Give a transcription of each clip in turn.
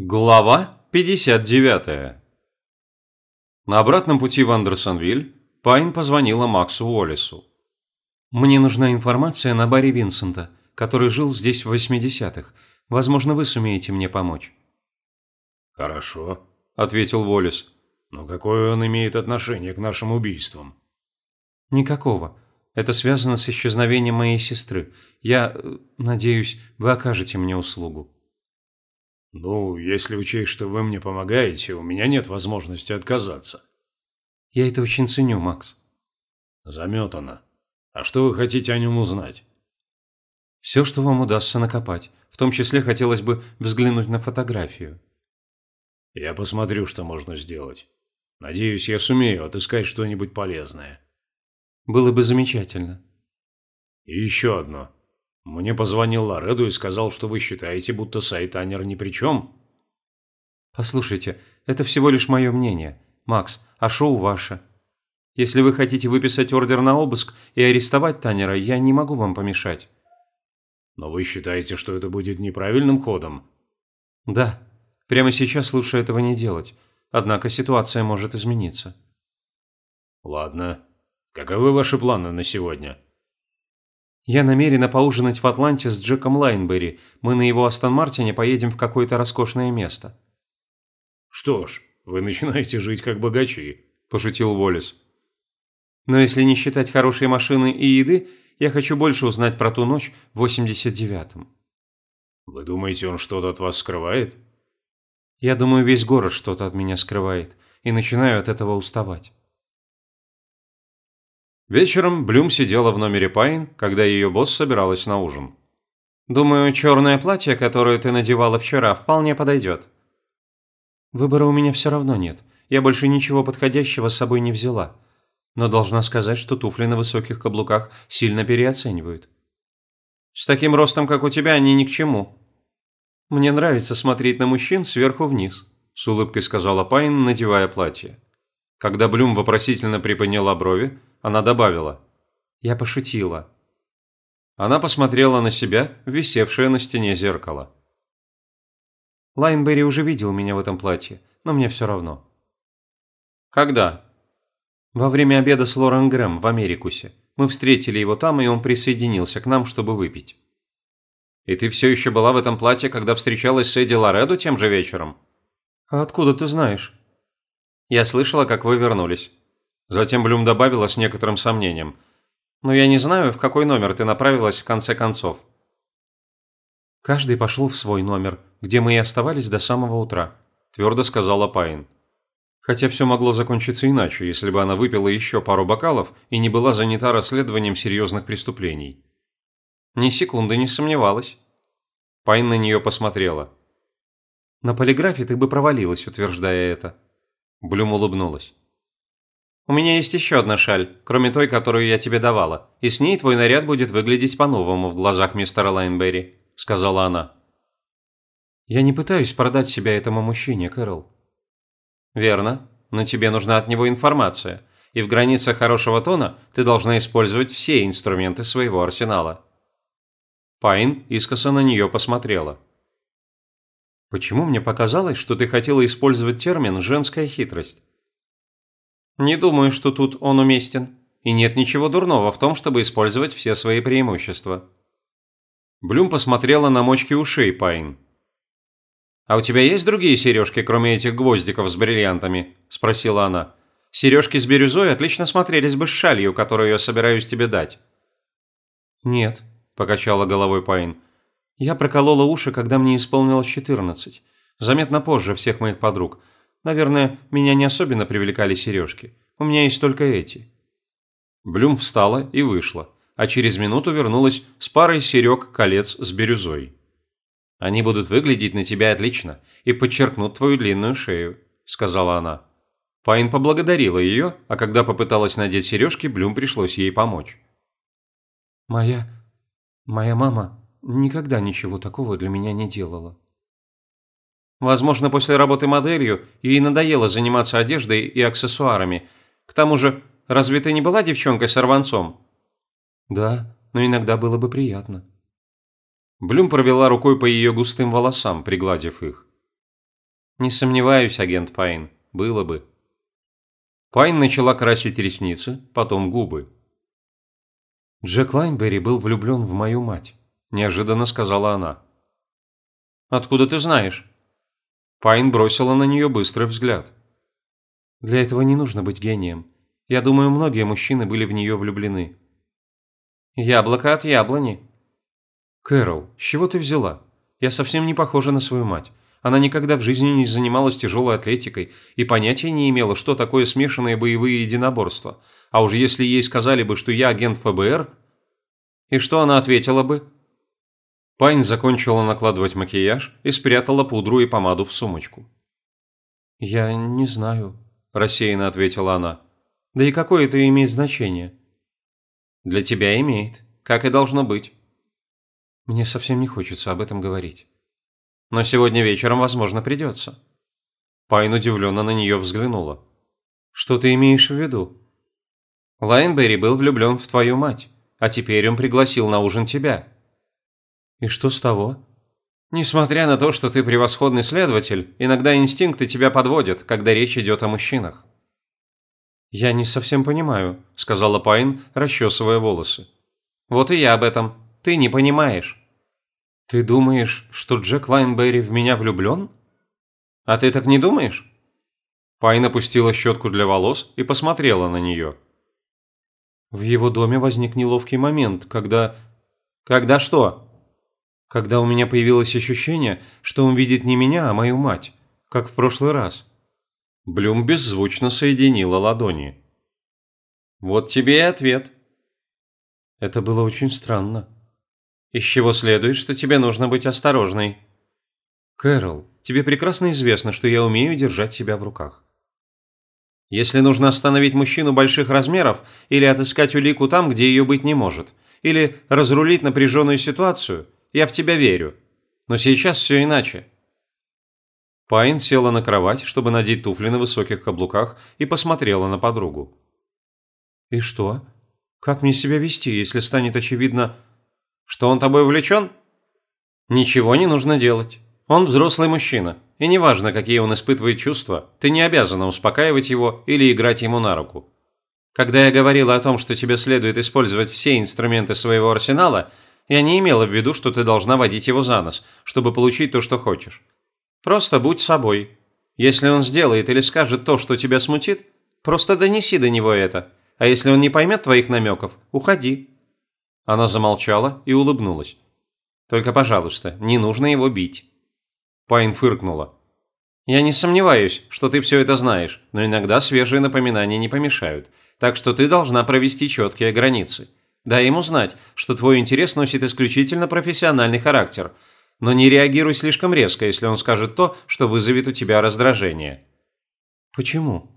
Глава 59. На обратном пути в Андерсонвиль Пайн позвонила Максу Уоллесу. «Мне нужна информация на баре Винсента, который жил здесь в 80-х. Возможно, вы сумеете мне помочь». «Хорошо», – ответил Уоллес. «Но какое он имеет отношение к нашим убийствам?» «Никакого. Это связано с исчезновением моей сестры. Я, э, надеюсь, вы окажете мне услугу». «Ну, если учесть, что вы мне помогаете, у меня нет возможности отказаться». «Я это очень ценю, Макс». «Заметано. А что вы хотите о нем узнать?» «Все, что вам удастся накопать. В том числе хотелось бы взглянуть на фотографию». «Я посмотрю, что можно сделать. Надеюсь, я сумею отыскать что-нибудь полезное». «Было бы замечательно». «И еще одно. Мне позвонил Лореду и сказал, что вы считаете, будто Сайтанер ни при чем. Послушайте, это всего лишь мое мнение. Макс, а шоу ваше. Если вы хотите выписать ордер на обыск и арестовать Танера, я не могу вам помешать. Но вы считаете, что это будет неправильным ходом? Да. Прямо сейчас лучше этого не делать. Однако ситуация может измениться. Ладно. Каковы ваши планы на сегодня? Я намерена поужинать в Атланте с Джеком Лайнберри. Мы на его Астон Мартине поедем в какое-то роскошное место». «Что ж, вы начинаете жить как богачи», – пошутил Волис. «Но если не считать хорошей машины и еды, я хочу больше узнать про ту ночь в 89-м». «Вы думаете, он что-то от вас скрывает?» «Я думаю, весь город что-то от меня скрывает, и начинаю от этого уставать». Вечером Блюм сидела в номере Пайн, когда ее босс собиралась на ужин. «Думаю, черное платье, которое ты надевала вчера, вполне подойдет». «Выбора у меня все равно нет. Я больше ничего подходящего с собой не взяла. Но должна сказать, что туфли на высоких каблуках сильно переоценивают». «С таким ростом, как у тебя, они ни к чему». «Мне нравится смотреть на мужчин сверху вниз», – с улыбкой сказала Пайн, надевая платье. Когда Блюм вопросительно приподняла брови, она добавила. «Я пошутила». Она посмотрела на себя в висевшее на стене зеркало. Лайнберри уже видел меня в этом платье, но мне все равно. «Когда?» «Во время обеда с Лорен Грэм в Америкусе. Мы встретили его там, и он присоединился к нам, чтобы выпить». «И ты все еще была в этом платье, когда встречалась с Эдди Лоредо тем же вечером?» «А откуда ты знаешь?» «Я слышала, как вы вернулись». Затем Блюм добавила с некоторым сомнением. «Но я не знаю, в какой номер ты направилась в конце концов». «Каждый пошел в свой номер, где мы и оставались до самого утра», – твердо сказала Пайн. Хотя все могло закончиться иначе, если бы она выпила еще пару бокалов и не была занята расследованием серьезных преступлений. Ни секунды не сомневалась. Пайн на нее посмотрела. «На полиграфе ты бы провалилась, утверждая это». Блюм улыбнулась. У меня есть еще одна шаль, кроме той, которую я тебе давала, и с ней твой наряд будет выглядеть по-новому в глазах мистера Лайнберри», – сказала она. «Я не пытаюсь продать себя этому мужчине, Кэрол». «Верно, но тебе нужна от него информация, и в границах хорошего тона ты должна использовать все инструменты своего арсенала». Пайн искоса на нее посмотрела. «Почему мне показалось, что ты хотела использовать термин «женская хитрость»?» Не думаю, что тут он уместен. И нет ничего дурного в том, чтобы использовать все свои преимущества. Блюм посмотрела на мочки ушей Пайн. «А у тебя есть другие сережки, кроме этих гвоздиков с бриллиантами?» – спросила она. «Сережки с бирюзой отлично смотрелись бы с шалью, которую я собираюсь тебе дать». «Нет», – покачала головой Пайн. «Я проколола уши, когда мне исполнилось 14. Заметно позже всех моих подруг. Наверное, меня не особенно привлекали сережки. У меня есть только эти». Блюм встала и вышла, а через минуту вернулась с парой серег-колец с бирюзой. «Они будут выглядеть на тебя отлично и подчеркнут твою длинную шею», – сказала она. Пайн поблагодарила ее, а когда попыталась надеть сережки, Блюм пришлось ей помочь. «Моя... моя мама никогда ничего такого для меня не делала», Возможно, после работы моделью ей надоело заниматься одеждой и аксессуарами. К тому же, разве ты не была девчонкой-сорванцом? Да, но иногда было бы приятно. Блюм провела рукой по ее густым волосам, пригладив их. Не сомневаюсь, агент Пайн. Было бы. Пайн начала красить ресницы, потом губы. Джек Лайнберри был влюблен в мою мать, неожиданно сказала она. Откуда ты знаешь? Пайн бросила на нее быстрый взгляд. Для этого не нужно быть гением. Я думаю, многие мужчины были в нее влюблены. Яблоко от яблони. Кэрол, с чего ты взяла? Я совсем не похожа на свою мать. Она никогда в жизни не занималась тяжелой атлетикой и понятия не имела, что такое смешанные боевые единоборства. А уж если ей сказали бы, что я агент ФБР... И что она ответила бы? Пайн закончила накладывать макияж и спрятала пудру и помаду в сумочку. «Я не знаю», – рассеянно ответила она. «Да и какое это имеет значение?» «Для тебя имеет, как и должно быть». «Мне совсем не хочется об этом говорить». «Но сегодня вечером, возможно, придется». Пайн удивленно на нее взглянула. «Что ты имеешь в виду?» «Лайнберри был влюблен в твою мать, а теперь он пригласил на ужин тебя». И что с того? Несмотря на то, что ты превосходный следователь, иногда инстинкты тебя подводят, когда речь идет о мужчинах. «Я не совсем понимаю», – сказала Пайн, расчесывая волосы. «Вот и я об этом. Ты не понимаешь». «Ты думаешь, что Джек Лайнберри в меня влюблен?» «А ты так не думаешь?» Пайн опустила щетку для волос и посмотрела на нее. В его доме возник неловкий момент, когда... «Когда что?» Когда у меня появилось ощущение, что он видит не меня, а мою мать, как в прошлый раз. Блюм беззвучно соединила ладони. Вот тебе и ответ. Это было очень странно. Из чего следует, что тебе нужно быть осторожной. Кэрол, тебе прекрасно известно, что я умею держать себя в руках. Если нужно остановить мужчину больших размеров или отыскать улику там, где ее быть не может, или разрулить напряженную ситуацию – я в тебя верю. Но сейчас все иначе». Пайн села на кровать, чтобы надеть туфли на высоких каблуках, и посмотрела на подругу. «И что? Как мне себя вести, если станет очевидно...» «Что он тобой увлечен?» «Ничего не нужно делать. Он взрослый мужчина, и неважно, какие он испытывает чувства, ты не обязана успокаивать его или играть ему на руку. Когда я говорила о том, что тебе следует использовать все инструменты своего арсенала, я не имела в виду, что ты должна водить его за нос, чтобы получить то, что хочешь. Просто будь собой. Если он сделает или скажет то, что тебя смутит, просто донеси до него это. А если он не поймет твоих намеков, уходи». Она замолчала и улыбнулась. «Только, пожалуйста, не нужно его бить». Пайн фыркнула. «Я не сомневаюсь, что ты все это знаешь, но иногда свежие напоминания не помешают, так что ты должна провести четкие границы. Дай ему знать, что твой интерес носит исключительно профессиональный характер, но не реагируй слишком резко, если он скажет то, что вызовет у тебя раздражение. Почему?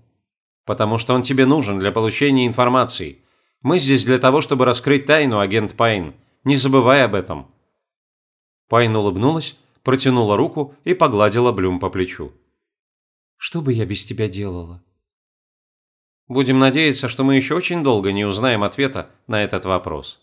Потому что он тебе нужен для получения информации. Мы здесь для того, чтобы раскрыть тайну, агент Пайн. Не забывай об этом. Пайн улыбнулась, протянула руку и погладила Блюм по плечу. Что бы я без тебя делала? Будем надеяться, что мы еще очень долго не узнаем ответа на этот вопрос.